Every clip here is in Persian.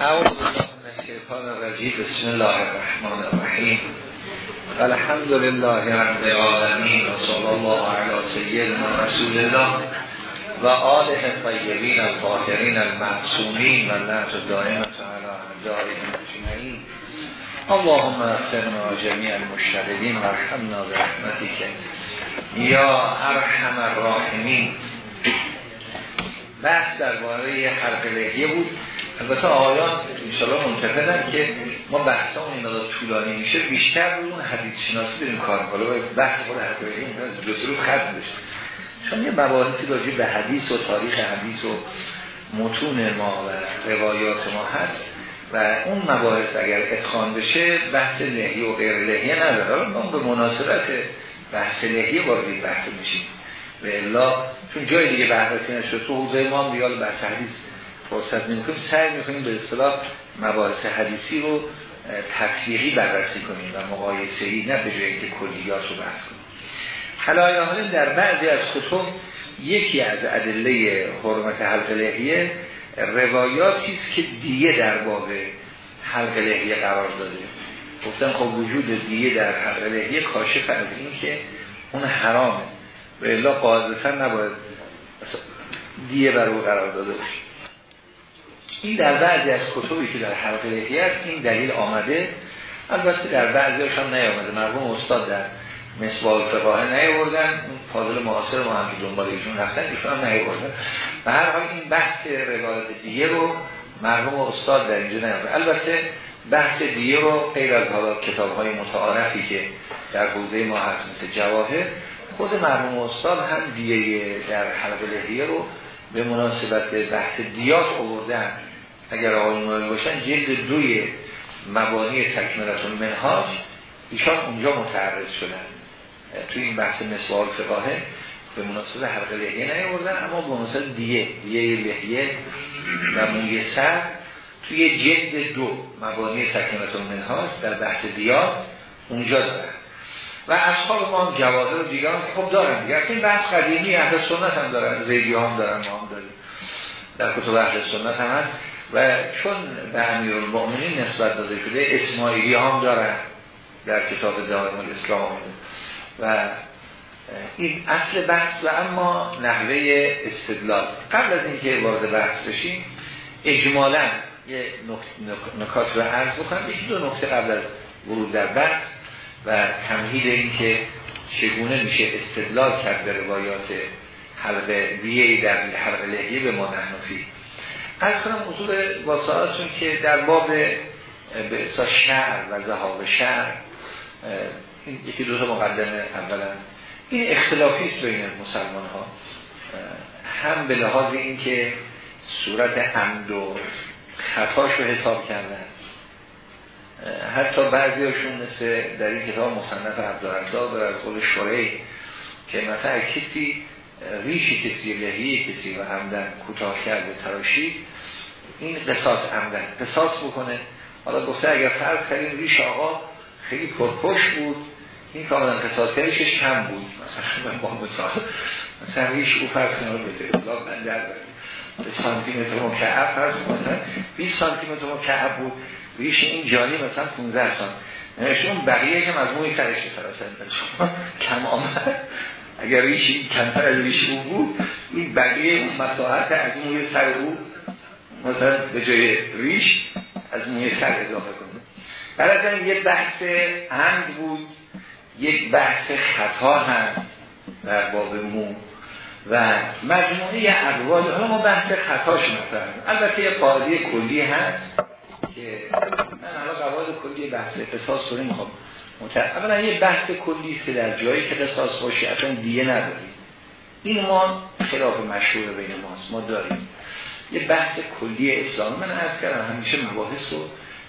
اعوذ بالله من الشیطان الرجیم بسم الله الرحمن الرحیم الحمد لله رب العالمین و صلی الله علی سیدنا رسول الله و آله الطیبین الطاهرین المعصومین و لعنت دائمة علی اعدائهم اجمعین. اللهم اغفرنا جمیع المشتغلین و برحمتک. یا ارحم الراحمین. بحث درباره حلق لحیه بود. البته آیان انشاءالله منتفدن که ما بحثا اون این طولانی میشه بیشتر رو اون حدیث شناسی بریم کار حالا بحث خود حلق لحیه جزء خط بشه. چون یه مباحثی راجع به حدیث و تاریخ حدیث و متون ما و روایات ما هست و اون مباحث اگر اتخان بشه بحث لحیه و غیر لحیه نداره. ما به مناسبت بحث لحیه وارد بحث میشیم. و الا چون جای دیگه بحثی نشد تو حوزه ما هم بحث حدیث فرصت می‌کنیم سعی می‌کنیم به اصطلاح مباحث حدیثی رو تفسیری بررسی کنیم و مقایسه‌ای نه به جایی که کلیات رو بحث کنیم. حالا در بعضی از کتب یکی از ادله حرمت حلق لحیه است که دیگه در باب حلق لحیه قرار داده. گفتن خب وجود دیگه در حلق لحیه کاشف از این که اون حرامه. و الا قاعدتا نباید دیگه بر او قرار داده باشه. این در بعضی از کتبی که در حلق لحیه است این دلیل آمده. البته در بعضی هم نیامده. مرحوم استاد در مسوال فقاه نیاوردن. فاضل معاصر ما هم که دنبال ایشون رفتن ایشون هم نیاوردن. و هر حال این بحث روایت دیگه رو مرحوم استاد در اینجا نیاورد. البته بحث دیگه رو غیر از حالا کتاب های متعارفی که در حوزه ما هست مثل جواهر خود مرحوم استاد هم دیگه در حلق لحیه رو به مناسبت بحث دیات آوردن. اگر آقای باشن جلد دوی مبانی تکملتون منهاج ایشان اونجا متعرض شدن. توی این بحث مثال فقاهه به مناسبت حلق لحیه نیاوردن اما به مناسبت دیه دیه لحیه و موی سر توی جلد دو مبانی تکملتون منهاج در بحث دیات اونجا دارن. و اصحاب ما هم جوازه و دیگه هم خب دارن دیگه. این بحث قدیمی اهل سنت هم دارن زیدی هم دارن ما هم داریم. در کتب اهل سنت هم هست. و چون به امیر المؤمنین نسبت داده شده اسماعیلی هم دارن در کتاب دائم الاسلام. و این اصل بحث و اما نحوه استدلال. قبل از اینکه وارد بحث بشیم اجمالا یه نکات رو عرض بکنم. یکی دو نکته قبل از ورود در بحث و تمهید این که چگونه میشه استدلال کرد به روایات حلقه دیگه در حلقه لحیه به ما نحنفی از کنم اصول واسعاتون که در باب به اصلا شعر و زهاب شعر این یکی دو تا مقدمه اولا. این اختلافی است بین مسلمان ها هم به لحاظ این که صورت عمد و خطاش رو حساب کردن. حتی بعضی هاشون مثل در این کتاب مصنف عبدالرزا در از قول شوری که مثلا کسی ریشی کسی لحیه کسی و عمدن کوتاه کرده تراشی این قصاص عمدن. قصاص بکنه. حالا گفته اگر فرض کردیم ریش آقا خیلی پرپش بود این کاملا قصاص کردیشش کم بود. مثلا با مثال. مثلا ریش او فرض کنه بده. من در به سانتیمتر مکعب فرض مثلا 20 سانتیمتر مکعب بود. ریش این جانی مثلا 15 سانت. نشون بقیه هم از موی سرش فراسن کم آمد. اگر ریش این کمتر از ریش او بود این بقیه مساحت از موی سر او مثلا به جای ریش از موی سر اضافه کنه. برای یک بحث عمد بود. یک بحث خطا هست در باب مو. و مجموعه اقوال حالا ما بحث خطاش مثلا البته یه قاعده کلی هست. که من حالا قواعد کلی بحث قصاص رو نمی‌خوام اولا یه بحث کلی است در جایی که قصاص باشه اصلا دیگه نداریم. این ما خلاف مشهور بین ماست. ما داریم. یه بحث کلی اسلامی من عرض کردم همیشه مباحث رو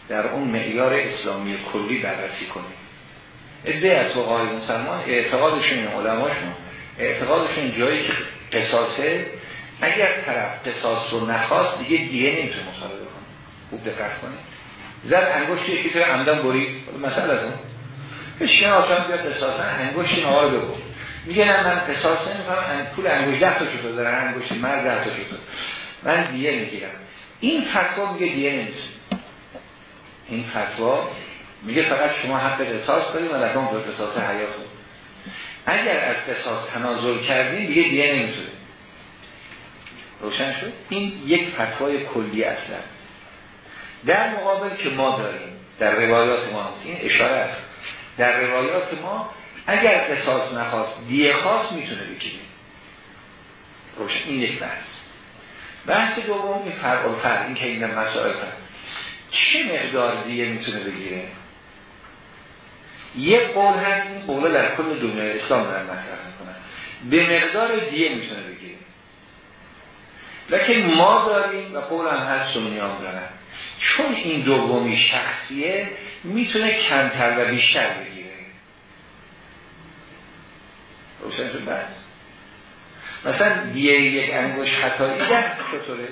در اون معیار اسلامی کلی بررسی کنیم. عده از فقهای مسلمان اعتقادشون علماشون. اعتقادشون جایی که قصاصه. اگر طرف قصاص رو نخواست دیگه دیگه نمی‌تونه مصالحه کنه خوب دقت کنه زد انگشت یکی تو عمدن برید مثلا از اون بشین آسان بیاد قصاصا انگشت این آقا رو بگو میگه نه من قصاص نمی‌کنم. پول انگشت ده تا داره. انگشت مرد ده تا شده من دیگه می‌گیرم. این فتوا میگه دیگه نمی‌تونه این فتوا میگه فقط شما حق قصاص دارید و لکن به قصاص حیاتون اگر از قصاص تنازل کردین دیگه دیگه نمی‌تونه روشن شد؟ این یک فتوای کلی اصلا. در مقابل که ما داریم در روایات ما این اشاره است. در روایات ما اگر قصاص نخواست دیه خاص می‌تونه بگیره. روشن این یک بحث. بحث دوم این فرق و فرق این که این مسائل. فرق چه مقدار دیه می‌تونه بگیره؟ یک قول هست این قول در کل دنیای اسلام دارن مطرح می‌کنن به مقدار دیه می‌تونه بگیره. لیکن ما داریم و قول هم هست سنیان دارن چون این دومی شخصیه می‌تونه کمتر و بیشتر بگیره. روشن شد بس. مثلا دیه یک انگوش خطایی در چطوره؟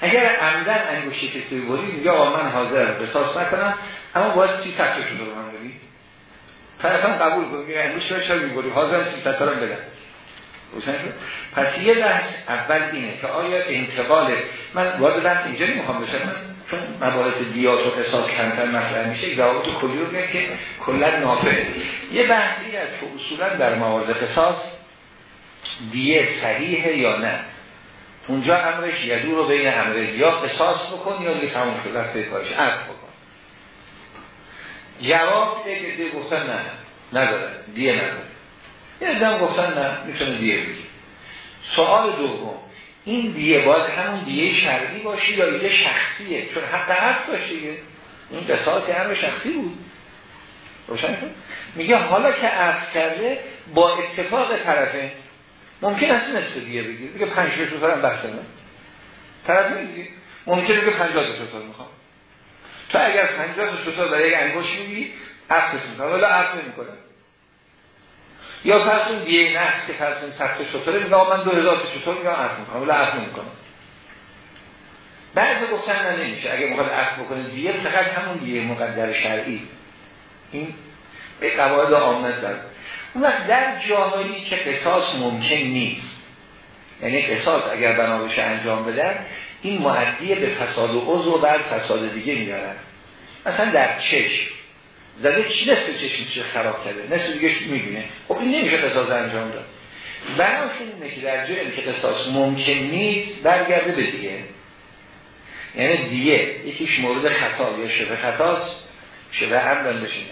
اگر عمدن انگوشی کسی میگه آقا من حاضر قصاص نکنم اما باید سی تکشون رو من طرف قبول کنم میگه انگوش رو چرا می‌بری؟ حاضر سی تکشون بدم. روشن شد؟ پس یه بحث اول اینه که آیا انتقال من وارد بحث اینجا نمی‌خوام بشم. چون مباحث دیات و قصاص کمتر مطرح میشه جواب تو کلی رو که کلا نافعه یه بحثی از که اصولا در موارد قصاص دیه صحیحه یا نه. اونجا امرش یدو رو بین امره یا قصاص بکن یا دیگه تموم شد رفته کارش. عرض بکن. جواب دیگه گفتن نه. نداره. دیه نداره. یه دم گفتن نه. می‌تونه دیه بگیر سوال دوم. این دیه باید همون دیه شرعی باشه یا دیه شخصیه. چون حق عرض باشه این قصاص همه شخصی بود. روشن شد؟ میگه حالا که عرض کرده با اتفاق طرفه ممکن است نصف دیگه بگیر بگه پنج شوتور هم بحث نه طرف نمیگه ممکن بگه پنجاه شوتور می‌خوام تو اگر پنجاه شوتور برای یک انگوش میگی عقدش می‌کنه ولی عقد نمی‌کنه. یا فرسون دیگه نفس که فرسون سخت شطوره میگه من دو هزار شطور میگم عقد می‌کنم. ولی عقد نمی‌کنم. بعضی گفتن نه نمیشه. اگه مقدر عقد بکنه دیگه فقط همون دیگه مقدر شرعی. این به قواعد آمد در اون وقت در جاهایی که قصاص ممکن نیست. یعنی قصاص اگر بنابش انجام بدن این معدیه به فساد و عضو و بعد فساد دیگه میدارن مثلا در چشم. زده چی نصف چشم خراب کرده؟ نصف دیگه می‌بینه خب این نمیشه قصاص انجام داد. بناشون اینه که در جایی که قصاص ممکن نیست برگرده به دیگه. یعنی دیگه. یکیش مورد خطا. یا شبه خطاست شبه عمدن بشینه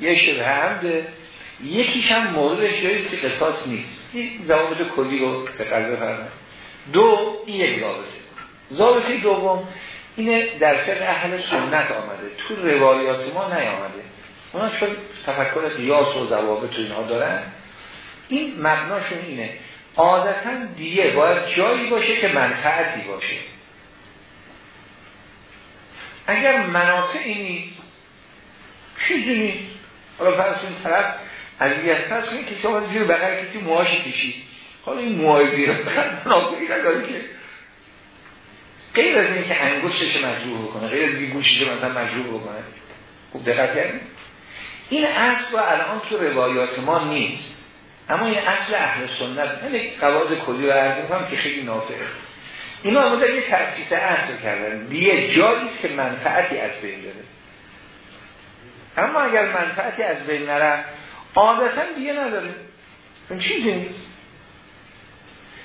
یه شبه عمده یکیش هم موردش جایی که قصاص نیست. این ضوابط کلی رو به قلبه فرمه دو این یک ضابطه. ضابطه دوم اینه در فقه اهل سنت آمده. تو روایات ما نیامده. اونا چون تفکر قیاس و ضوابط اینها دارن. این مبناشون اینه. عادتا دیگه باید جایی باشه که منفعتی باشه. اگر منافعی نیست چیزی نیست حالا فرض این طرف از دیگه فرض کنید کسی آمد زیر بغل کسی موهاش کشید. حالا این موهای زیر بغل منافعی نداره که. غیر از اینکه انگشتش مجروح بکنه غیر از گوشش مثلا مجروح بکنه خوب دقت کردیم این اصل الان تو روایات ما نیست. اما این اصل اهل سنت یعنی قواعد کلی رو عرض می‌کنم که خیلی نافعه. اینا آمده یه تأسیس اصل کردن. بیه جایی که منفعتی از بین بره. اما اگر منفعتی از بین نره عادتا دیگه نداره. این چیزی نیست.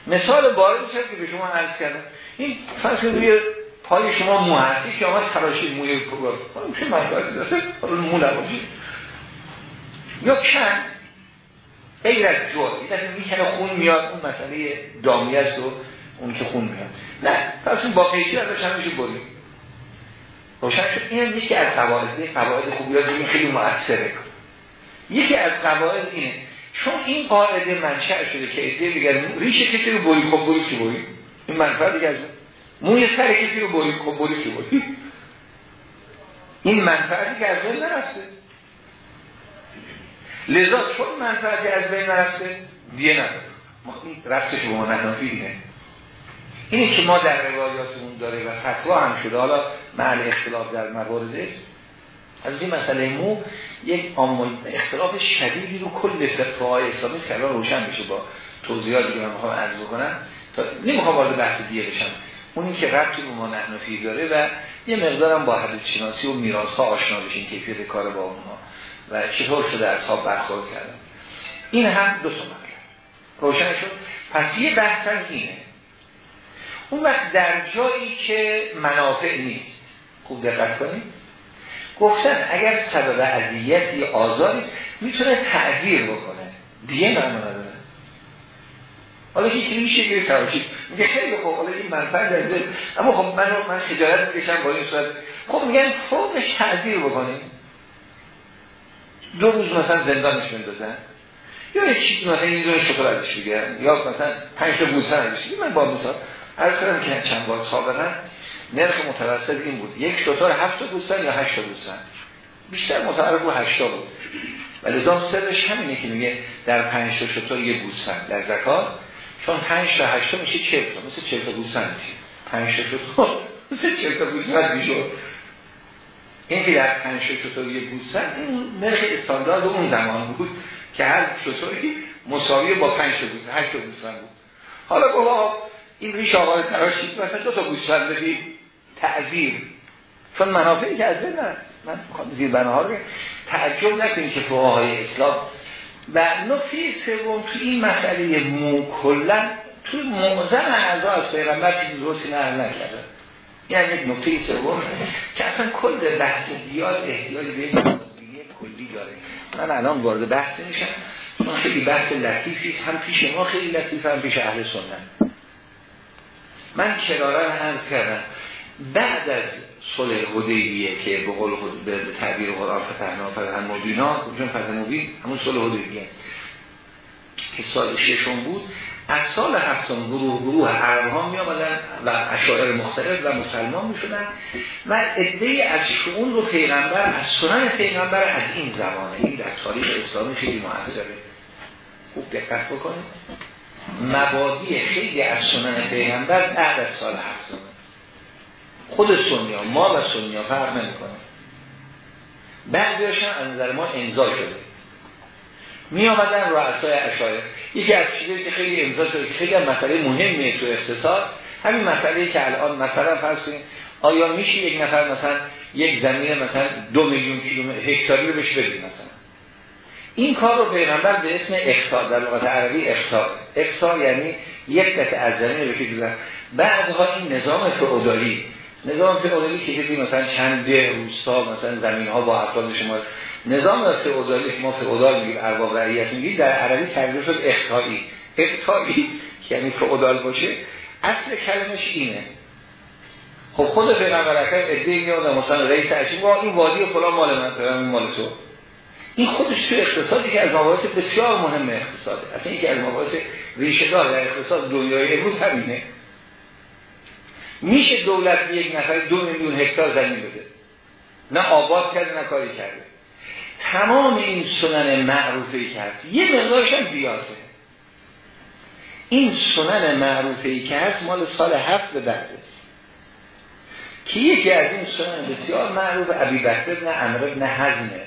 مثال بارد که به شما عرض کردم. این فرض روی پای شما مو هستی که آمد تراشید موی کبار چه منفعتی داره؟ مو نباشید. یا کن. غیر از جور این می‌کنه خون میاد اون مسئله دامی است و اون که خون میاد. نه پس اون با قیچی ازش هم میشه بریم روشن شد. این یکی از قواعد قواعد خوبی ها این خیلی مؤثره. یکی از قواعد اینه. چون این قاعده منشأ شده که ایده بگن ریش کسی رو بری خب بری چی بری این منفعه دیگه از موی سر کسی رو بری خب بری بری. این منفعتی که از بین نرفته. لذا چون منفعتی از بین نرفته دیگه نداره. ما این رفتش به ما اینه اینی که ما در روایاتمون داره و فتوا هم شده. حالا محل اختلاف در موارده از این مسئله مو یک اختلاف شدیدی رو کل فقهای اسلامی که روشن بشه با توضیحاتی که من می‌خوام عرض بکنم. نمی‌خوام وارد بحث دیگه بشم. اونی که ربطی به ما نحنفی داره و یه مقدارم با حدیث شناسی و میراث ها آشنا بشین کیفیت کار با اونها و چطور شده اصحاب برخورد کردن. این هم دو تا روشن شد. پس یه بحث اینه. اون وقت در جایی که منافع نیست. خوب دقت کنید. گفتن اگر سبب عذیت یا آزاری می‌تونه تعذیر بکنه. دیگه معنا حالا که میشه یه تراشید میگه خیلی خوب حالا این منفعت داره اما خب من من خجالت می‌کشم با این صورت. خب میگن فوقش تعذیر بکنیم. دو روز مثلا زندانش بندازن یا یه چیزی مثلا این دونه شکل ازش بگیرن یا مثلا پنج تا بوسن ازش من با مثلا هر کردم که چند بار سابقا نرخ متوسط این بود. یک شطور هفت تا یا هشت تا بیشتر متعرف رو هشتا بود. و لذا سرش همینه که میگه در پنج تا شطور یه بوستن در زکات چون پنج تا هشتا میشه چه تا مثل چه تا بوستن میشه. پنج تا شطور مثل چه تا بوستن میشه. این که در پنج تا شطور یه بوستن این نرخ استاندارد اون زمان بود که هر شطوری مساوی با پنج تا بوستن هشت تا بوستن بود. حالا بابا این ریش آقای تراشید مثلا دو تا بوستن بدید تعذیر چون منافعی که از نه من زیر بناها رو تعجب نکنید که فقهای اسلام و نکته سوم تو این مسئله مو کلا تو موزن اعضا از پیغمبر چیزی درستی نقل نکرده. یعنی یک نکته سوم که اصلا کل بحث دیاد احتیاج به یک کلی داره. من الان وارد بحث میشم چون خیلی بحث لطیفی هم پیش ما خیلی لطیف هم پیش اهل سنت. من کرارا هم کردم. بعد از صلح حدیبیه که به قول خود به تعبیر قرآن فتحنا فتح مبینا چون فتح مبین همون صلح حدیبیه که سال ششم بود از سال هفتم گروه گروه عرب ها می آمدن و اشاعر مختلف و مسلمان می شدن و عده از شعون رو پیغمبر از سنن پیغمبر از این زمانه. این در تاریخ اسلامی خیلی محضره خوب دقت بکنید. مبادی خیلی از سنن پیغمبر بعد از سال هفتم. خود سنیا ما و سنیا فرق نمی‌کنه. بعضیاشون از نظر ما امضا شده. می آمدن رؤسای اشاعره. یکی از چیزی که خیلی امضا شده خیلی مسئله مهمیه تو اقتصاد همین مسئله که الان مثلا فرض کنید آیا میشه یک نفر مثلا یک زمین مثلا دو میلیون کیلومتر هکتاری رو بهش بدیم مثلا؟ این کار رو پیغمبر به اسم اختار در لغت عربی اختار اختار یعنی یک قطعه از زمین رو که بعدها این نظام فئودالی نظام فئودالی که دیدی مثلا چند ده روستا مثلا زمین ها با افراد شما نظام فئودالی که ما فئودال میگیم ارباب رعیت میگیم در عربی ترجمه شد اخطایی اخطایی یعنی فئودال باشه. اصل کلمش اینه. خب خود پیغمبر اکرم ادعی میاد مثلا رئیس ارشد این وادی فلان مال من مال تو. این خودش تو اقتصادی که از مباحث بسیار مهم اقتصاده. اصلا یکی از مباحث ریشه دار در اقتصاد دنیای امروز همینه. میشه دولت یک نفر دو میلیون هکتار زمین بده. نه آباد کرده نه کاری کرده. تمام این سنن معروفه که هست یه مقدارش هم بیاسه این سنن معروفه که هست مال سال هفت به بعد که یکی از این سنن بسیار معروف عبی بکر نه امر نه حزمه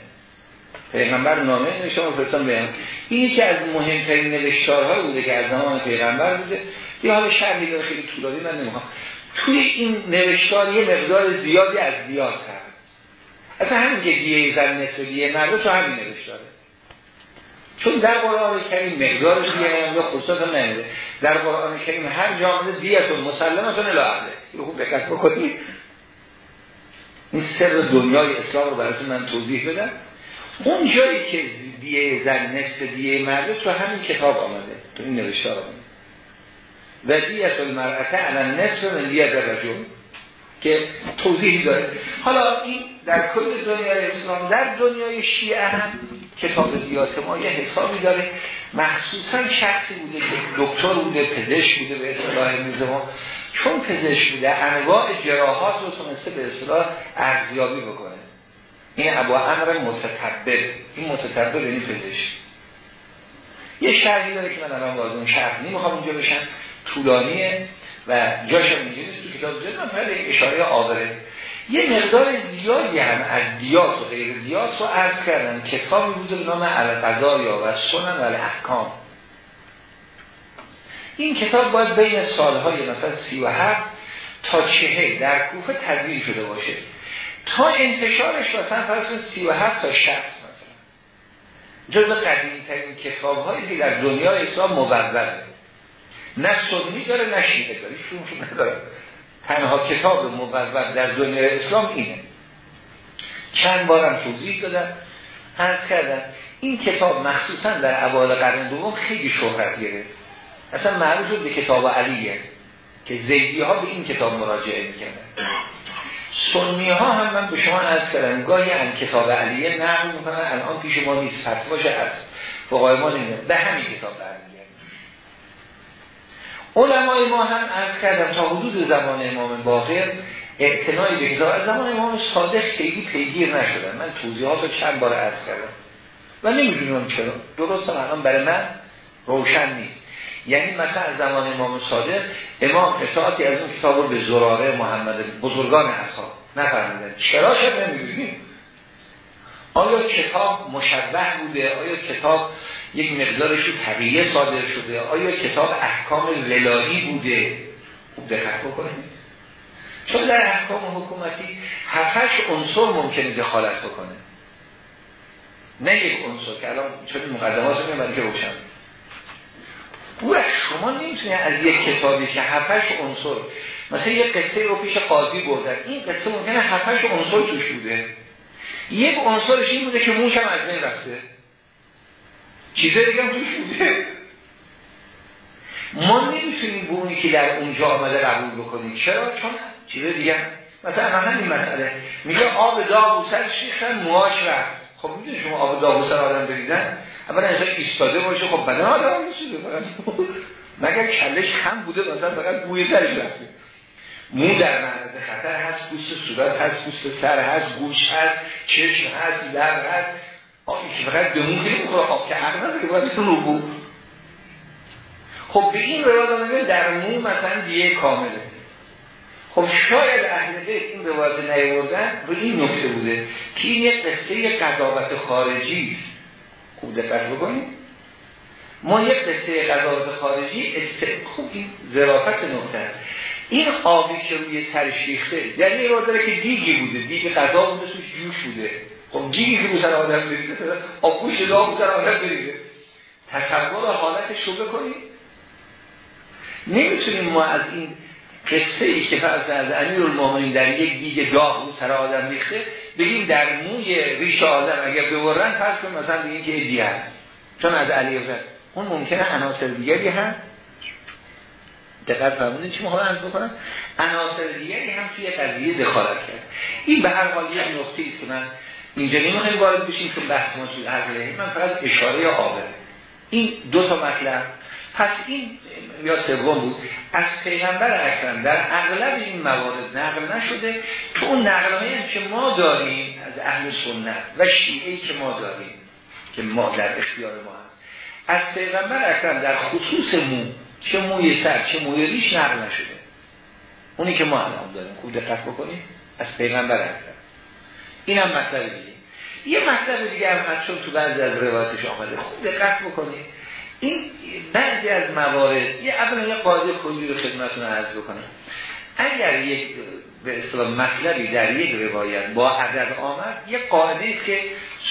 پیغمبر نامه و فرستان بهم. این یکی از مهمترین نوشتارها بوده که از زمان پیغمبر بوده. یه حال شرحی داره خیلی طولانی من نمی‌خوام. توی این نوشتار یه مقدار زیادی از دیات هست اصلا همین که دیه زن نصف دیه تو همین نوشتاره. چون در قرآن کریم مقدارش دیه یا خصوصا نمیده. در قرآن کریم هر جامعه دیتون مسلمتون الاهله این خوب دقت بکنید این سر دنیای اسلام رو براتون من توضیح بدم. اون جایی که دیه زن نصف دیه مرده تو همین کتاب آمده. تو این نوشتار آمده. و دیت المرأته علی نصف من دیت رجل که توضیحی داره. حالا این در کل دنیای اسلام در دنیای شیعه هم کتاب دیات ما یه حسابی داره. مخصوصا شخصی بوده که دکتر بوده پزشک بوده به اصطلاح میزه ما. چون پزشک بوده انواع جراحات رو تونسته به اصطلاح ارزیابی بکنه. این ابو امر متتبر این متتبر یعنی پزشک. یه شرحی داره که من الان وارد اون شرح نمی‌خوام اونجا بشم. طولانیه و جاش هم تو کتاب من فقط اشاره آوره یه مقدار زیادی هم از دیات و غیر دیات رو عرض کردن کتابی بوده به نام القضایا و سنن و الاحکام. این کتاب باید بین سالهای مثلا سی و هفت تا چهل در کوفه تدوین شده باشه. تا انتشارش مثلا فرض 37 تا 60 مثلا. جز قدیمی ترین کتاب هایی که در دنیا اسلام مبرره نه سنی داره نه شیعه داره. شون نداره. تنها کتاب مبرر در دنیا اسلام اینه. چند بارم توضیح دادم. از کردم این کتاب مخصوصا در اوایل قرن دوم خیلی شهرت گرفت. اصلا معروف به کتاب علیه که زیدی ها به این کتاب مراجعه می‌کنن سنی ها هم من به شما عرض کردم گاهی ان کتاب علیه نقل می‌کنن الان پیش ما نیست فتواش هست. فقای ما نمیدن به همین کتاب برمیگردن علمای ما هم عرض کردم تا حدود زمان امام باقر اعتنای به از زمان امام صادق خیلی پیگیر نشدن. من توضیحات رو چند بار عرض کردم. و نمی‌دونم چرا. درست الان برای من روشن نیست. یعنی مثلا از زمان امام صادق امام اطاعتی از اون کتاب رو به زراره محمد بزرگان اصحاب نفرمیدن چرا شد نمی‌دونیم؟ آیا کتاب مشبه بوده؟ آیا کتاب یک مقدارش طبیعه صادر شده. آیا کتاب احکام ولایی بوده؟ خوب دقت بکنید. چون در احکام حکومتی هفتش عنصر ممکنه دخالت بکنه. نه یک عنصر که الان چون مقدمات رو می‌برد که روشن. شما نمی‌تونید از یک کتابی که هفتش عنصر مثلا یک قصه رو پیش قاضی بردن. این قصه ممکنه هفتش عنصر توش بوده. یک عنصرش این بوده که موشم از بین رفته. چیزه دیگه توش بوده ما نمی‌تونیم به اونی که در اونجا آمده قبول بکنیم. چرا؟ چون چیزه دیگه مثلا همین مسئله. میگه آب داغ و سر شیخن موهاش رفت خب می‌دونی شما آب داغ و سر آدم بریدن؟ اولا انسان ایستاده باشه خب بدن آدم نشده مگر کلش خم بوده مثلا فقط بوی سرش رفته. مو در معرض خطر هست پوست صورت هست پوست سر هست گوش هست چشم هست لب هست. آقای که فقط به مو خیلی می‌خوره خب که حق نداره که باید رو بو خب به این روایت در مو مثلا دیگه کامله. خب شاید اهل بیت این روایت نیاوردن رو این نکته بوده که این یک قصه قضاوت خارجی است. خوب دقت بکنید. ما یک قصه قضاوت خارجی است. خوب این ظرافت نکته این آبی که روی سرش ریخته یعنی این داره که دیگی بوده. دیگه غذا بوده سوش جوش بوده. خب دیگی که سر آدم بریده آبوش لا سر آدم بریده تصور حالتش رو بکنید نمی‌تونیم ما از این قصه ای که فرض از امیر المومنین در یک دیگه داغ رو سر آدم ریخته بگیم در موی ریش آدم اگر ببرن فرض کنیم مثلا بگیم که دیگه هست. چون از علی زد اون ممکنه عناصر دیگری هم دقت فرمودین چی می‌خوام عرض بکنم؟ عناصر دیگری هم توی قضیه دخالت کرد. این به هر حال یک نقطه است که من اینجا نمی‌خوایم وارد بشیم چون بحث ما توی عقله من فقط اشاره آبه این دو تا مطلب. پس این یا سوم بود از پیغمبر اکرم در اغلب این موارد نقل نشده. تو اون نقل هم که ما داریم از اهل سنت و شیعه که ما داریم که ما در اختیار ما هست از پیغمبر اکرم در خصوص مو چه موی سر چه موی ریش نقل نشده. اونی که ما الان داریم خوب دقت بکنیم از پیغمبر اکرم. این هم مطلب دیگه. یه مطلب دیگه هم چون تو بعضی از روایتش آمده. خوب دقت بکنید. این بعضی از موارد یه اولا یه قاعده کلی رو خدمتتون عرض بکنم. اگر یک به اصطلاح مطلبی در یک روایت با عدد آمد یه قاعده است که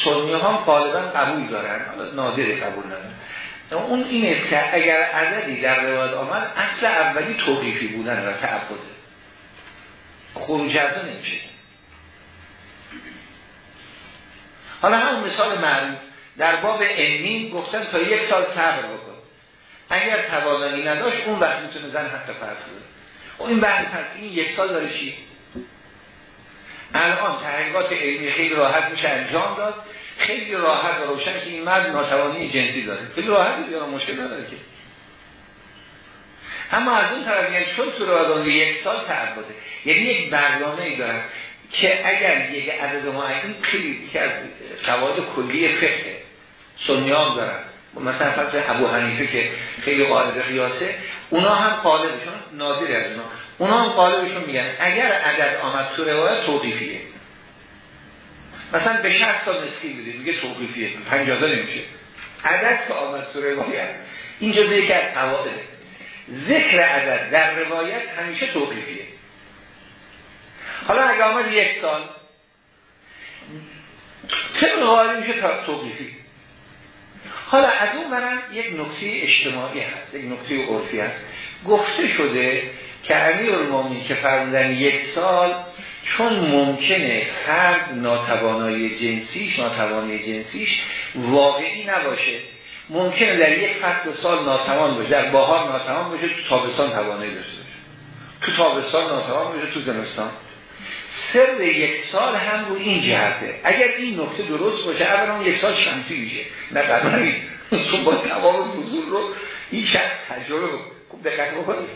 سنی ها غالبا قبول دارن. نادر قبول ندارن. اون اینه که اگر عددی در روایت آمد اصل اولی توقیفی بودن و تعبده. خروج از نمیشه. حالا هم مثال معروف. در باب علمی گفتن تا یک سال صبر بکن. اگر توانایی نداشت اون وقت می‌تونه زن حق فرض و این بحث هست. این یک سال داره چی؟ الان تحقیقات علمی خیلی راحت میشه انجام داد. خیلی راحت و روشن که این مرد ناتوانی جنسی داره. خیلی راحت یا مشکل نداره که. اما از اون طرف یعنی چون تو یک سال تعبده یعنی یک برنامه ای دارن که اگر یک عدد معین خیلی که از قواعد کلی فقه سنیان دارن. مثلا فرض ابو حنیفه که خیلی قاعده قیاسه اونا هم قالبشون ناظر از اونا. اونا هم قالبشون میگن اگر عدد آمد تو روایت توقیفیه. مثلا به 60 تا مسکین بدید میگه توقیفیه. 50 نمیشه. عدد که آمد تو روایت این جزء یک از قواعد ذکر عدد در روایت همیشه توقیفیه. حالا اگه آمد یک سال. طبق قاعده میشه توقیفی؟ حالا از اون برم یک نکته اجتماعی هست یک نکته عرفی هست. گفته شده که امیر که فرمودن یک سال چون ممکنه فرد ناتوانایی جنسیش ناتوانی جنسیش واقعی نباشه ممکنه در یک فصل سال ناتوان باشه در باهار ناتوان باشه تو تابستان توانایی داشته باشه. تو تابستان ناتوان باشه تو زمستان. سر یک سال هم رو این جهته. اگر این نکته درست باشه اولا یک سال شمسی میشه. نه قدری تو با تمام حضور رو این شخص تجربه خوب دقت بکنید.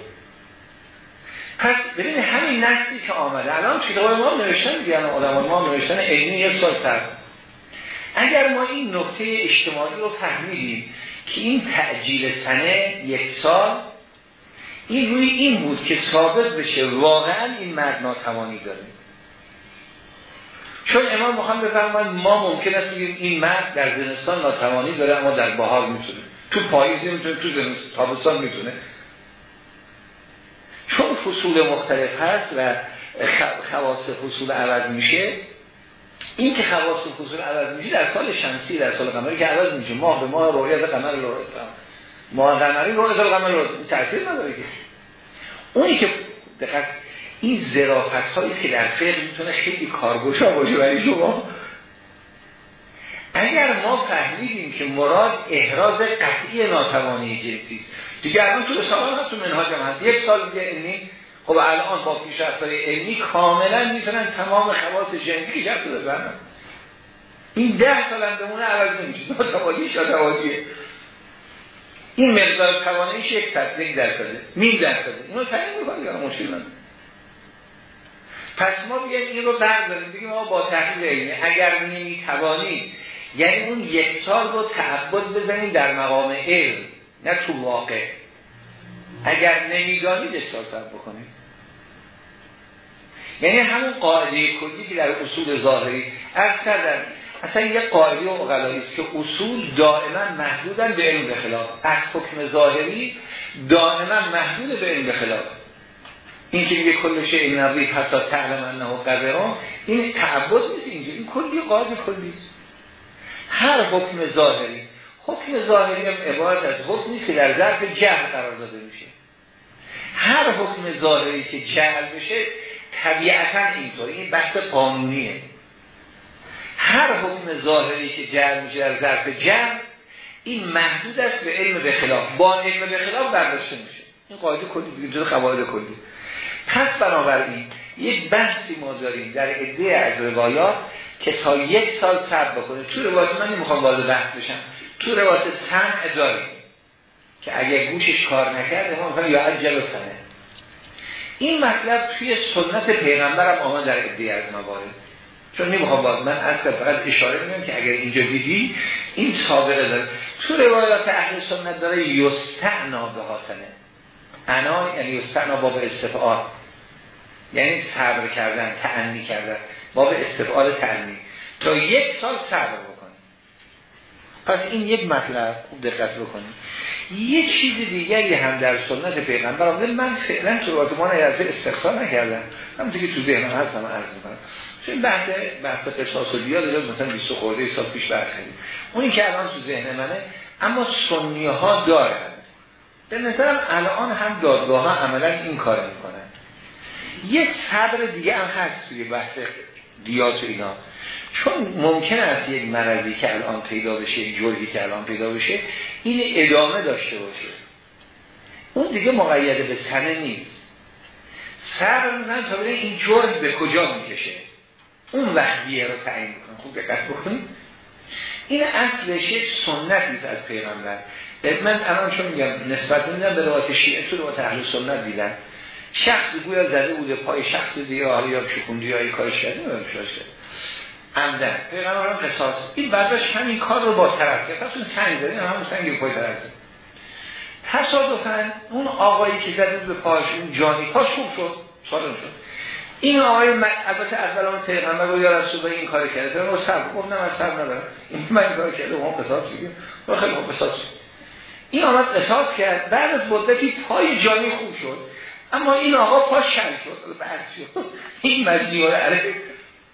پس ببین همین نسلی که آمده. الان کتاب ما نوشتن دیگه آدم ما نوشتن علمی یک سال سر. اگر ما این نکته اجتماعی رو فهمیدیم که این تعجیل سنه یک سال این روی این بود که ثابت بشه واقعا این مرد ناتوانی داره. چون امام مخوام بفرماید ما ممکن است بگیم این مرد در زمستان ناتوانی داره اما در بهار می‌تونه. تو پاییز می‌تونه تو تابستان می‌تونه. چون فصول مختلف هست و خواص فصول عوض میشه این که خواص فصول عوض میشه در سال شمسی در سال قمری که عوض میشه. ماه به ماه رویت قمر رو ماه قمری رویت قمر رو تاثیر نداره که. اونی که دقیق این ظرافت هایی که در فقه می‌تونه خیلی کارگوشا باشه برای شما. اگر ما فهمیدیم که مراد احراز قطعی ناتوانی جنسی دیگه الان تو رساله هست تو منهاج هم هست. یک سال دیگه علمی خب الان با پیشرفت های علمی کاملا می‌تونن تمام خواص جنسی شرط بزنن این ده سال هم بمونه عوض نمیشه. ناتوانی شاتوانیه این مقدار تواناییش یک صد یک درصده نیم درصده. اینو تعیین می‌کنه مشکل نداره؟ پس ما بگیم این رو برداریم. بگیم ما با تحلیل علمی اگر نمی‌توانیم یعنی اون یک سال رو تعبد بزنیم در مقام علم نه تو واقع. اگر نمی‌دانید استاسب بکنید یعنی همون قاعده کلی که در اصول ظاهری از کردن اصلا یه قاعده و است که اصول دائما محدودن به علم بخلاف از حکم ظاهری دائما محدود به علم بخلاف این که میگه کل شیء نظیف حتی تعلم انه قدران این تعبد نیست اینجا این کلی قاعده کلی هر حکم ظاهری حکم ظاهری هم عبارت از حکم نیست که در ظرف جهل قرار داده میشه هر حکم ظاهری که جهل بشه طبیعتا اینطور این بحث قانونیه. هر حکم ظاهری که جهل میشه در ظرف جهل این محدود است به علم به خلاف. با علم به خلاف برداشته میشه. این قاعده کلی دیگه جز قواعد کلی. پس بنابراین یک بحثی ما داریم در عده از روایات که تا یک سال صبر بکنه تو روایت من نمی‌خوام وارد بحث بشم. تو روایت سمع داریم که اگر گوشش کار نکرده ما می‌خوام یا عجل و سنه این مطلب توی سنت پیغمبرم آمد در عده از موارد. چون نمی‌خوام باز من اصلا فقط اشاره میگم که اگر اینجا دیدی این سابقه داره. تو روایات اهل سنت داره یستعنا به حاسنه انا یعنی یستعنا باب استفعال. یعنی صبر کردن تعنی کردن. باب استفعال تعنی تا یک سال صبر بکنی. پس این یک مطلب خوب دقت بکنید یک چیز دیگری هم در سنت پیغمبر آمده من فعلا تو ما از استقصا نکردم. هم دیگه تو ذهنم هست من عرض می‌کنم. چون بحث بحث قصاص و دیا داره مثلا 20 خورده سال پیش بحث کردیم اونی که الان تو ذهن منه اما سنی ها دارن. به نظرم الان هم دادگاه ها عملا این کار می‌کنن. یک صبر دیگه هم هست توی بحث دیات و اینا. چون ممکن است یک مرضی که الان پیدا بشه یک جرگی که الان پیدا بشه این ادامه داشته باشه. اون دیگه مقید به سنه نیست. صبر می‌کنن تا این جرگ به کجا می‌کشه. اون وحیه رو تعیین می‌کنن خوب دقت بکنید این اصلش یک سنت نیست از پیغمبر. من الان چون میگم نسبت میدم به روایت شیعه تو روایت اهل سنت دیدن شخص گویا زده بوده پای شخص دیگه حالا یا شکوندی یا کارش کرده نمی‌دونم شده. عمدن پیغمبران قصاص. این برداشت همین کار رو با طرف کرد. پس اون سنگ زده همون سنگ پای طرف زده تصادفا اون آقایی که زده به پاش اون جانی پاش خوب شد سالم شد. این آقای البته اول اون پیغمبر رو یا رسول این کار کرده. رو صبر. گفت نه من صبر ندارم. این من کار کرده ما قصاص و خیلی قصاص این آمد قصاص کرد بعد از مدتی پای جانی خوب شد. اما این آقا پاش شل شد شد این مجنی علیه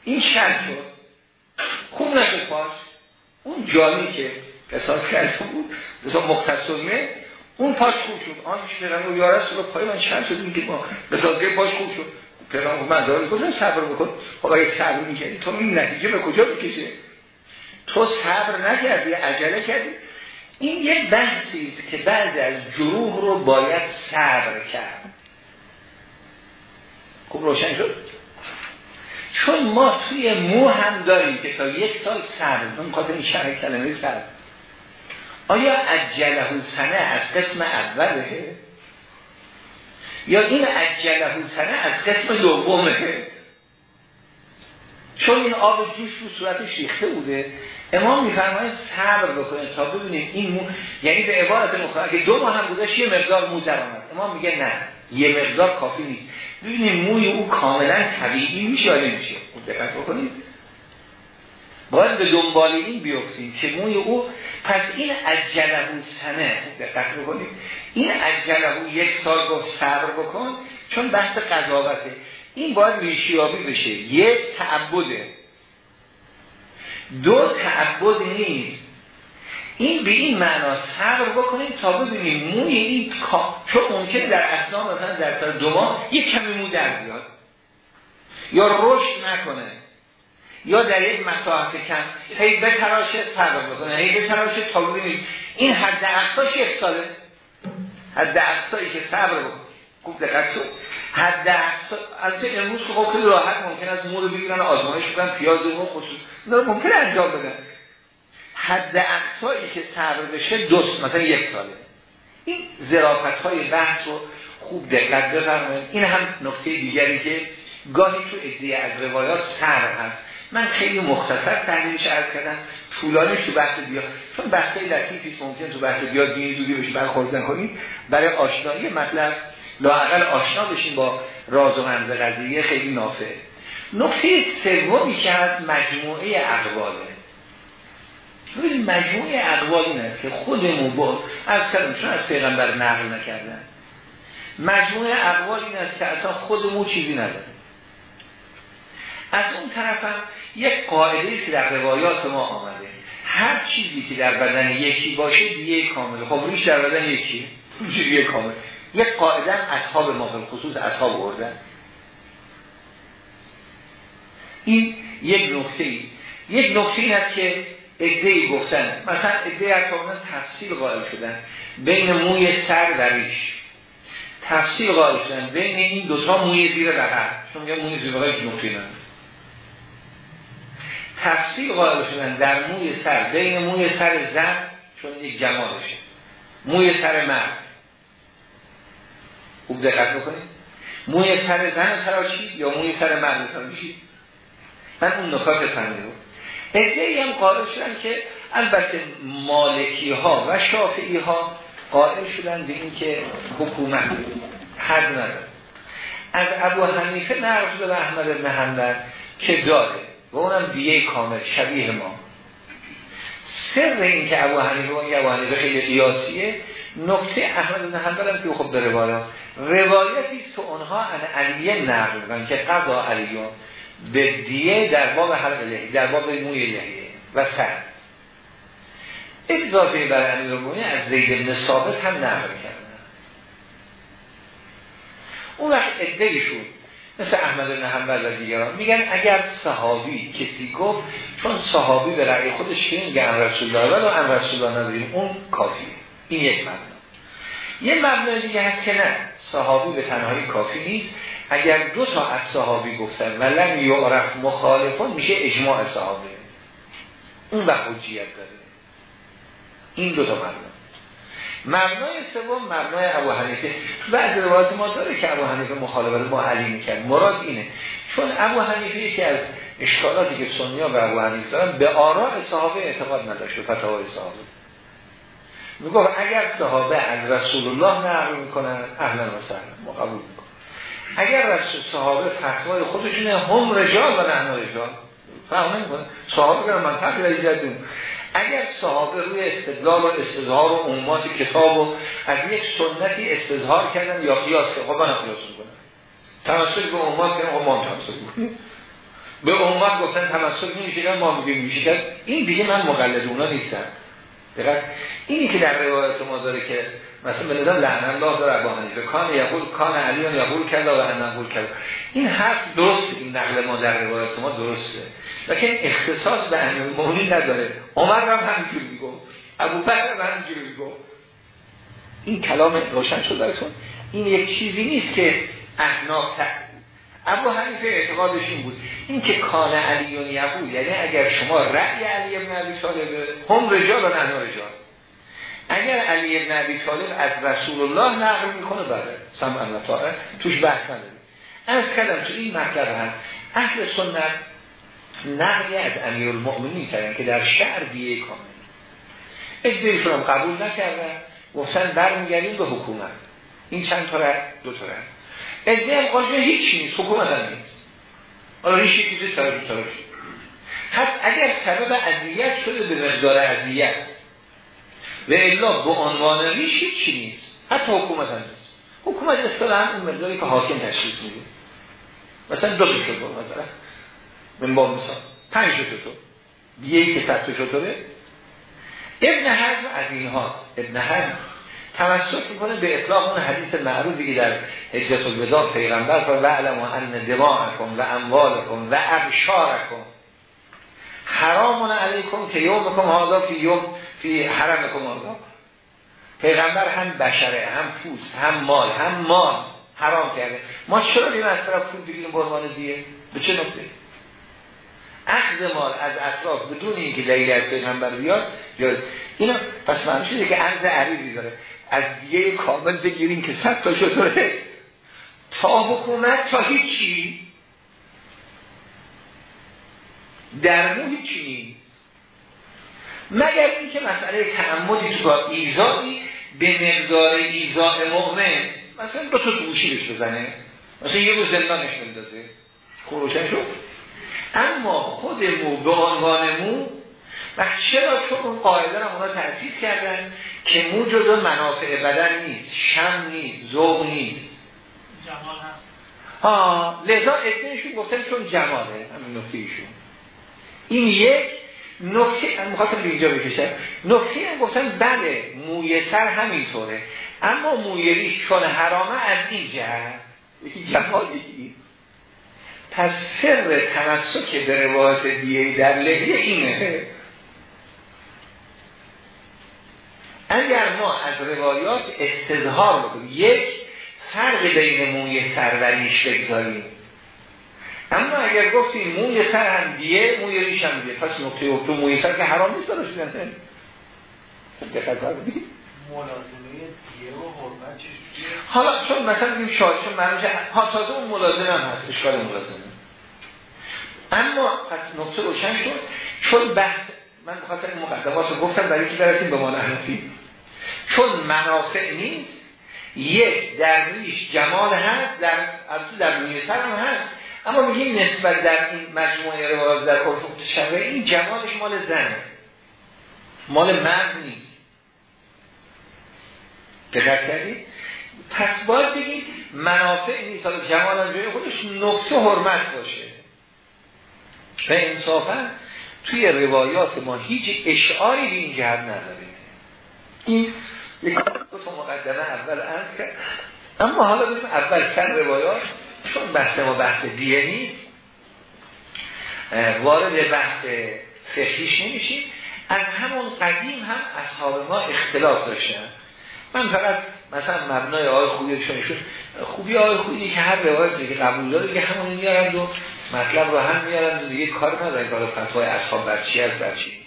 این شل شد. خوب نشد پاش. اون جانی که قصاص کرده بود مثلا مختصمه اون پاش خوب شد. آن پیغمبر یا رسول پای من شل شد این که ما قصاص پاش خوب شد. پیغمبر من داره گفتم صبر بکن خب اگه صبر می‌کردی تو این نتیجه به کجا بکشه تو صبر نکردی عجله کردی. این یک بحثی که بعد از جروح رو باید صبر کرد. خوب روشن شد؟ چون ما توی مو هم داریم که تا یک سال صبر اون خاطر این شرح کلمه صبر. آیا عجله سنه از قسم اوله؟ یا این عجله سنه از قسم دومه؟ چون این آب جوش رو صورتش ریخته بوده امام میفرماید صبر بکنه تا ببینیم این مو یعنی به عبارت مخاطب که دو ماه هم بودش یه مقدار مو در آمد امام میگه نه یه مقدار کافی نیست. ببینیم موی او کاملا طبیعی میشه یا نمیشه؟ دقت بکنید. باید به دنبال این بیفتیم که موی او پس این عجله سنه دقت بکنید. این عجله یک سال گفت صبر بکن چون بحث قضاوته. این باید ریشیابی بشه. یک تعبده. دو تعبد نیست. این به این معنا صبر بکنیم تا ببینیم موی این چون ممکنه در اسنام مثلا در دو ماه یک کمی مو در بیاد. یا رشد نکنه. یا در یک مساحت کم. هی به تراشه صبر بکنه. هی به تراشه تا ببینیم این حد اقصاش یک ساله حد اقصایی که صبر بکنه. خوب دقت شد. حد از امروز که خب خیلی راحت ممکن است مو رو بگیرن آزمایش کنن پیاز مو خصوص ممکن انجام بدن. حد اقصایی که صبر بشه دوست مثلا یک ساله. این ظرافت های بحث رو خوب دقت بفرمایید. این هم نکته دیگری که گاهی تو ادعای از روایات صبر هست. من خیلی مختصر تحلیلش عرض کردم. طولانی تو بحث بیا چون بحثای لطیفی ممکن تو بحث بیا دینی دودی بشه برخورد نکنید برای آشنایی مطلب لاقل آشنا بشین با راز و رمز قضیه خیلی نافع. نکته سومی که از مجموعه اقواله. ببینید مجموعه اقوال این است که خودمون با از کردم چون از پیغمبر نقل نکردن. مجموعه اقوال این است که اصلا خودمون چیزی نداره از اون طرف هم یک قاعده که در روایات ما آمده. هر چیزی که در بدن یکی باشه دیگه کامل خب ریش در بدن یکی. دیگه کامل یک قاعده اصحاب ما خصوص اصحاب اردن این یک نکته ای. یک نکته این است که ادهی گفتن. مثلا ادهی اکامنا تفصیل قائل شدن. بین موی سر و ریش. تفصیل قائل شدن. بین این دوتا موی زیر رقم چون میگه موی زیر رقم نکته تفصیل قائل شدن در موی سر. بین موی سر زن چون یک جمالشه موی سر مرد. خوب دقت بکنید. موی سر زن تراشی یا موی سر مرد تراشی من اون نکات بود ادهی هم قائل شدن که البته مالکی ها و شافعی ها قائل شدن به این که حکومت حد نداره. از ابو حنیفه نقل شده احمد بن که داره. و اونم دیه کامل شبیه ما. سر این که ابو حنیفه و ابو حنیفه خیلی قیاسیه نکته احمد بن حنبل هم که خب داره بالا. روایتی که اونها ان علیه نقل که قضا علیون به دیه در باب حلق لحیه در باب موی لحیه و سر. اضافه بر امیر المومنین از زید بن ثابت هم نقل کردن. اون وقت ادهیشون مثل احمد بن حنبل و دیگران. میگن اگر صحابی کسی گفت چون صحابی به رأی خودش که این رسول الله و ان رسول الله نداریم اون کافیه. این یک مبنا. یه مبنا دیگه هست که نه. صحابی به تنهایی کافی نیست. اگر دو تا از صحابی گفتن و لم یعرف مخالفون میشه اجماع صحابه اون به حجیت داره. این دو تا مبنا. مبنای سوم مبنای ابو حنیفه. بعد روایت ما داره که ابو حنیفه مخالفت با علی می‌کرد. مراد اینه. چون ابو حنیفه یکی از اشکالاتی که سنیا به ابو حنیفه دارن به آراء صحابه اعتقاد نداشت به فتاوای صحابه. می‌گفت اگر صحابه از رسول الله نقل می‌کنن اهلا و سهلا. ما قبول می‌کنن اگر رسول صحابه فتوای خودشونه هم رجال و نحن رجال. فهم نمی‌کنه. صحابه کنن من تقلیل جدیم اگر صحابه روی استدلال و استظهار و عمومات کتاب و از یک سنتی استظهار کردن یا قیاس خب من قیاس می‌کنم. تمسک به عمومات کردن خب ما تمسک به عمومات گفتن تمسک نمیشه ما میگیم میشه این دیگه من مقلد اونا نیستم دقیق اینی که در روایت ما داره که مثلا به نظام لعن الله داره ابو حنیفه کان یقول کان علی یقول کلا و انا قول کلا. این حرف درست این نقل ما در روایت ما درسته. لکن اختصاص به امیر نداره. عمر هم همینجوری ابو بکر هم همینجوری می‌گفت. این کلام روشن شد براتون. این یک چیزی نیست که احناف ابو حنیفه اعتقادش این بود. این که کان علی و یقول یعنی اگر شما رأی علی ابن ابی طالب هم رجال و نه رجال. اگر علی ابن ابی طالب از رسول الله نقل می‌کنه بله سمع و توش بحث نداره از کلم تو این مطلب هم اهل سنت نقلی از امیر المؤمنین کردن که در شعر بیه کامل. ادهیشون هم قبول نکردن گفتن برمیگردیم به حکومت. این چند تا دو تا هم قاجه هیچ نیست حکومت هم نیست حالا هیچ چیزی سر دو پس اگر سبب اذیت شده به مقدار اذیت و الا به عنوان ریش هیچی نیست حتی حکومت هم نیست حکومت اصطلاحا اون مقداری که حاکم تشخیص میده مثلا دو شطور مثلا من با مثال پنج شطور دیگه که ست شطوره ابن حزم از این هاست ابن حزم تمسک می‌کنه به اطلاق اون حدیث معروفی که در حجت الوداع پیغمبر فرمود و ان دماءکم و اموالکم و ابشارکم حرام علیکم که یومکم هذا فی یوم فی حرمکم هذا. پیغمبر هم بشره هم پوست هم مال هم مال حرام کرده. ما چرا این از طرف پول بگیریم برمان دیه؟ به چه نکته؟ اخذ مال از اطراف بدون اینکه دلیل از پیغمبر بیاد یا اینا پس معنی شده که عرض عریضی داره. از دیگه کامل بگیریم که صد تا شده تا حکومت تا هیچی. در مو هیچی نیست؟ مگر اینکه مسئله تعمدی تو با ایزایی به مقدار ایزای مؤمن مثلا دو تا گوشی بهش بزنه. مثلا یه روز زندانش بندازه. خروشن شد. اما خود مو به عنوان مو و چرا چون اون قاعده رو اونا تأسیس کردن که مو جدا منافع بدن نیست شم نیست ذوق نیست. جمال هست. ها لذا ادنشون گفتن چون جماله همین نکته ایشون. این یک نکته می‌خواستم به اینجا بکشم. نکته هم گفتن بله موی سر همینطوره. اما موی ریش چون حرامه از این جهت یکی جمالی پس سر تمسک به روایت دیگه در لحیه اینه. اگر ما از روایات استظهار بکنیم یک فرق بین موی سر و ریش بگذاریم. اما اگر گفتیم موی سر هم دیه موی ریش هم دیه. پس نقطه اکتو موی سر که حرام نیست داره شدن. حالا چون مثلا این شاید چون ها تازه اون ملازم هم هست اشکال ملازمه. اما پس نقطه روشن شد. چون بحث من بخاطر این مقدمات رو گفتم برای که برسیم به ما نحنفی چون منافع نیست یک در ریش جمال هست در در موی سر هم هست. اما میگیم نسبت در این مجموعه روایات در عرف متشبه این جمالش مال زن مال مرد نیست. دقت کردید؟ پس باید بگیم منافع نیست. حالا جمال جای خودش نقطه حرمت باشه. و انصافا توی روایات ما هیچ اشعاری به این جهت نداره این یک دو مقدمه اول عرض کرد. اما حالا بگیم اول سر روایات چون بحث ما بحث دیه نیست. وارد بحث فقهیش نمیشیم. از همون قدیم هم اصحاب ما اختلاف داشتن. من فقط مثلا مبنای آقای خوبی شون خوبی آقای خوبی که هر روایتی که قبول داره که همون میارن و مطلب رو هم میارن و دیگه کار ندارن کار فتوای اصحاب بر چی از بر چی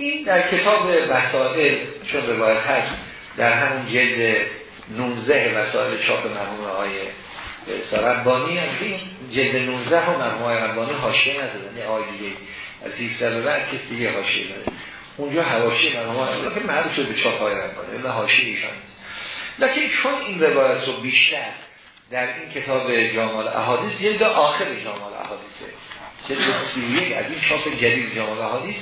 این در کتاب وسائل چون روایت هست در همون جلد 19 وسائل چاپ مرحوم آقای ربانی هم این جلد 19 و مرحوم ربانی حاشیه ندادن یه آقای دیگه از 17 به بعد کسی دیگه حاشیه داره اونجا حواشی مرحوم که معروف به چاپ های ربانی الا حاشیه ایشان لیکن چون این روایت رو بیشتر در این کتاب جامال احادیث جلد آخر جامال احادیثه جلد 31 از این چاپ جدید جامال احادیث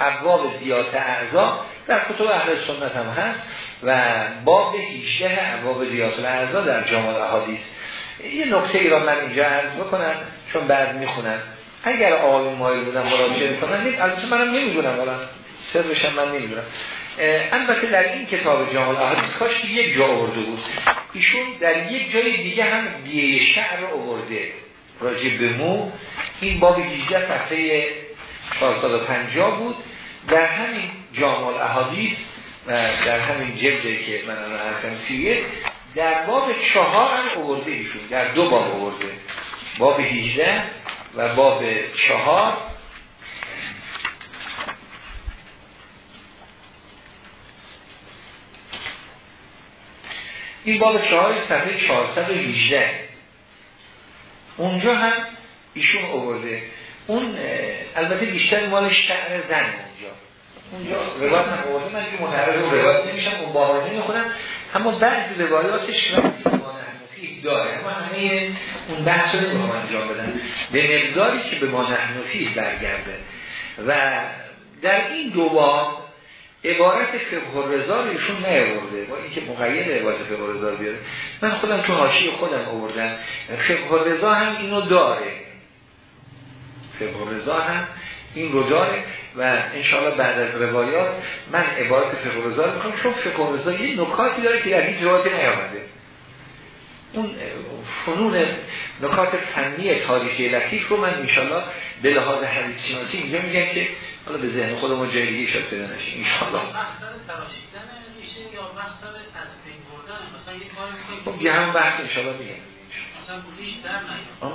ابواب دیات اعضا در کتب اهل سنت هم هست و باب 18 ابواب دیات اعضا در جامع احادیث. یه نکته ای را من اینجا عرض بکنم چون بعد می‌خونم. اگر آقای مایل بودن مراجعه کنن البته منم نمی‌دونم والا سرش من نمی‌دونم. البته در این کتاب جامع احادیث کاش یک جا آورده بود. ایشون در یک جای دیگه هم دیه شعر آورده. راجع به مو. این باب 18 صفحه 450 بود. در همین جامع احادیث و در همین جلده که من الان هستم سیه در باب چهار هم آورده ایشون در دو باب آورده. باب 18 و باب چهار. این باب چهار صفحه 418 اونجا هم ایشون آورده. اون البته بیشتر مال شعر زن اونجا. اونجا روایت من آورده من که متعرض روایت نمیشم اون باهر نمی‌خونم اما بعضی روایاتش نحنفی داره. اما همه اون بحث رو انجام بدن به مقداری که به ما نحنفی برگرده. و در این دو باب عبارت فقه رضا ایشون نیاورده. با اینکه مقید عبارت فقه بیاره. من خودم تو حاشیه خودم آوردم. فقه هم اینو داره. فقه هم این رو داره. و انشاءالله بعد از روایات من عبارت فقه رضا رو می‌خوام چون فقه رضا یه نکاتی داره که در هیچ روایتی نیامده. اون فنون نکات فنی تاریخی لطیف رو من انشاءالله به لحاظ حدیث شناسی اینجا میگم که حالا به ذهن خودمون جای دیگه شد پیدا نشه انشاءالله. خب یه همون بحث انشاءالله میگم.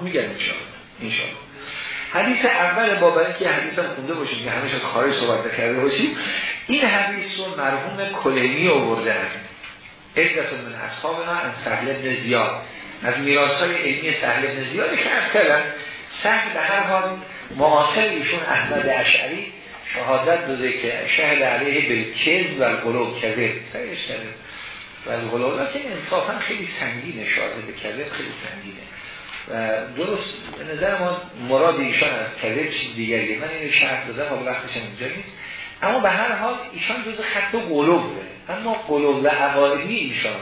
میگم انشاءالله انشاءالله. حدیث اول با برای که حدیث هم خونده باشیم که همیشه از خارج صحبت کرده باشیم این حدیث رو مرحوم کلینی آورده عدت من اصحابنا از سهل ابن زیاد. از میراث های علمی سهل ابن زیاد شرط کردن سهل به هر حال معاصر ایشون احمد اشعری شهادت داده که شهد علیه بالکز و القلوب کذب. سرش کرده و القلوب که انصافا خیلی سنگینه شاهده کذب خیلی سنگینه. و درست به نظر ما مراد ایشان از کذب چیز دیگریه. من اینو شرط دادم و وقتش اینجا نیست. اما به هر حال ایشان جز خط قلوبه اما قلوب و عقایدی ایشان.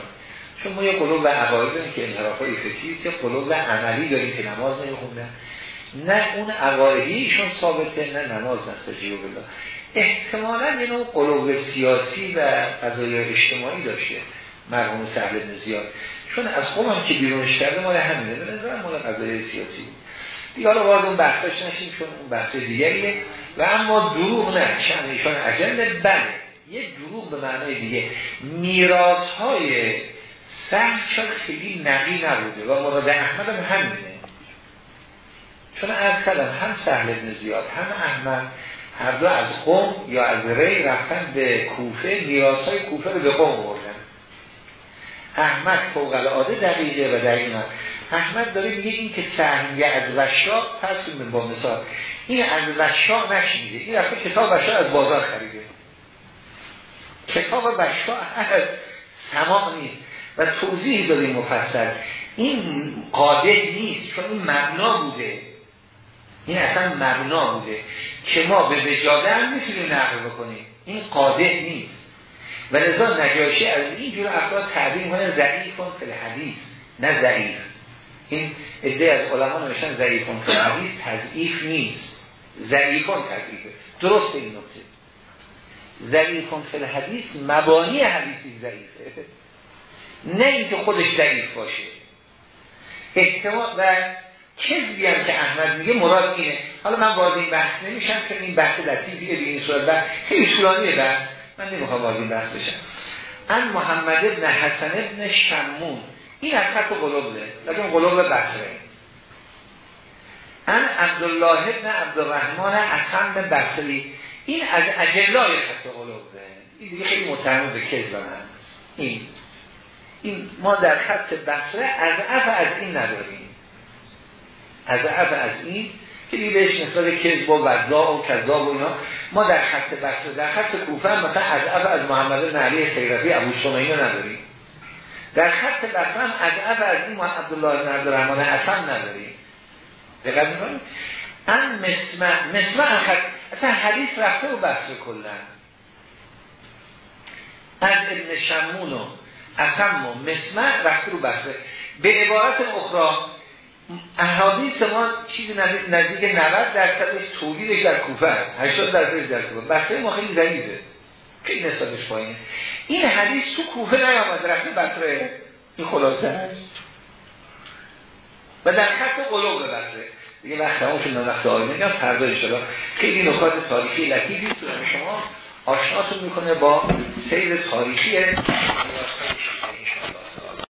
چون ما یه قلوب و عقاید داریم که انحراف های فکری که قلوب و عملی داریم که نماز نمیخوندن نه اون عقایدی ایشان ثابته نه نماز نستجیب بالله احتمالا یه نوع قلوب سیاسی و قضایی اجتماعی داشته مرحوم سهل بن زیاد. چون از قوم که بیرونش کرده مال همینه. به نظر مال قضایی سیاسی. دیگه حالا وارد اون بحثاش نشیم چون اون بحث دیگریه. و اما دروغ نه شأن ایشان بله. یه دروغ به معنای دیگه. میراث های سهل شاید خیلی نقی نبوده و مراد احمد هم همینه. چون از کلم هم سهل ابن زیاد هم احمد هر دو از قوم یا از ری رفتن به کوفه میراث های کوفه رو به قوم بردن احمد فوق العاده دقیقه و دقیقا احمد داره میگه این که سهمیه از وشا پس با مثال این از وشا نشنیده. این رفته کتاب وشا از بازار خریده. کتاب وشا از سماع نیست. و توضیح داریم مفصل. این قادر نیست چون این مبنا بوده. این اصلا مبنا بوده. که ما به وجاده هم می‌تونیم نقل بکنیم. این قادر نیست. و لذا نجاشی از این جور افراد تعبیر کنه ضعیف فل حدیث نه ضعیف. این عده از علما نوشتن ضعیف فل حدیث تضعیف نیست. ضعیفان تضعیفه. درست این نکته. ضعیف فل حدیث مبانی حدیثی ضعیفه. نه اینکه خودش ضعیف باشه. احتمال و کذبی هم که احمد میگه مراد اینه. حالا من وارد این بحث نمیشم که این بحث لطیفیه به این صورت. خیلی طولانیه بحث. من نمی‌خوام این بحث بشم ان محمد ابن حسن ابن شمون. این از خط قلوبه لیکن قلوب بصره. ان عبدالله ابن عبدالرحمن اصلا بصری این از اجلای خط قلوبه این دیگه خیلی متهم به کذب این. این ما در خط بصره از اف از این نداریم. از اف از این دیگه بهش نسبت کذب و وضا و کذاب و اینا. ما در خط بصره در خط کوفه مثلا از اف از محمد بن علی خیرفی ابو شمیعی نداریم. در خط بصره هم از اف از این محمد عبدالله بن عبدالرحمن اصلا نداریم. دقیق می‌کنیم ان مسمع مسمع خط اصلا حدیث رفته و بحث کلن از ابن شمون و اصم و مسمع رفته رو بحثه به عبارت اخرى احادیث ما چیزی نزدیک 90 درصدش تولیدش در کوفه است. 80 درصدش در کوفه. بحثه ما خیلی ضعیفه. خیلی نسبتش پایینه. این حدیث تو کوفه نیامد رفته بطره این خلاصه هست و در خط قلوب بطره دیگه وقت همون شد من وقت آینه میگم فردا انشاءالله خیلی نکات تاریخی لطیفی تو شما آشناتون می‌کنه با سیر تاریخی.